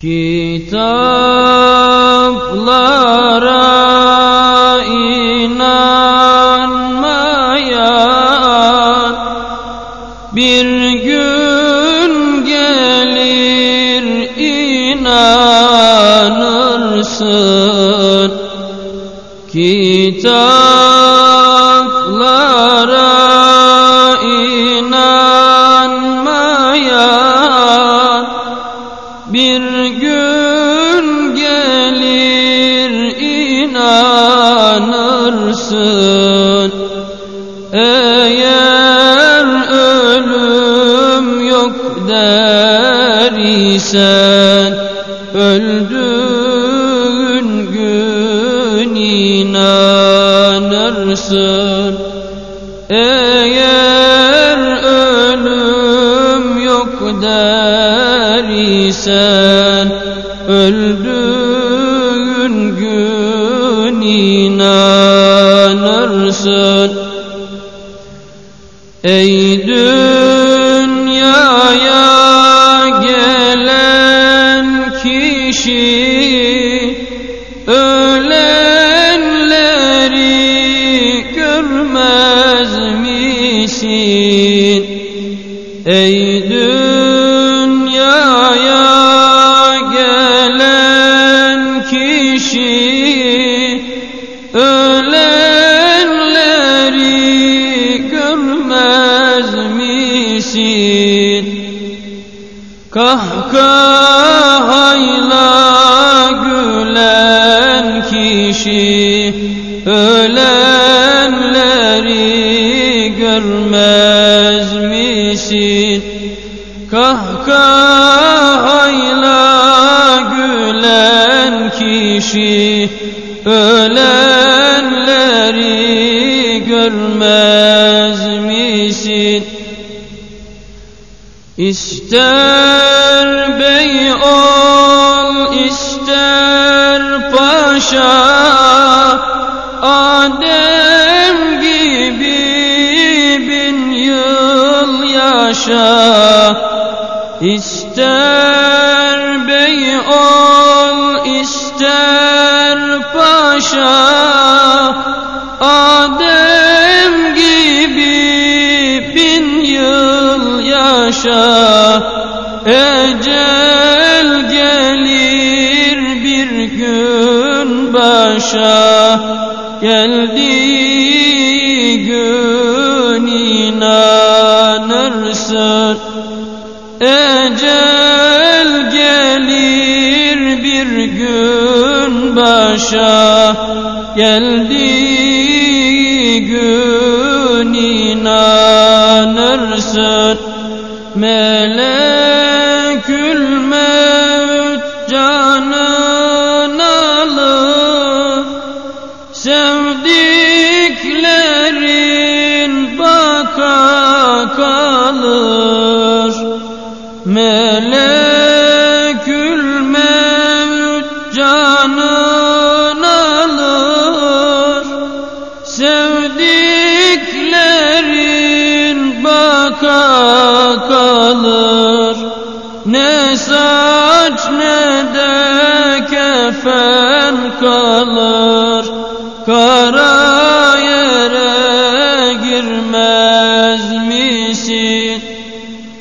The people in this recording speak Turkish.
Kitaplara inanmayan bir gün gelir inanırsın. Kitaplara bir gün gelir inanırsın. Eğer ölüm yok der isen Öldüğün gün inanırsın. Eğer ölüm yok der isen Öldüğün gün inanırsın Ey dünyaya gelen kişi Ölenleri görmez misin? Ey dünyaya Kahkahayla gülen kişi Ölenleri görmez misin? Kahkahayla gülen kişi Ölenleri görmez misin? İster bey ol, ister paşa, Adem gibi bin yıl yaşa. İster bey ol, ister paşa, Ecel gelir bir gün başa Geldiği gün inanırsın. Ecel gelir bir gün başa Geldiği gün inanırsın. Melekül mevt canın alır. Sevdiklerin baka kalır Melekül Ne saç ne de kefen kalır Kara